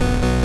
you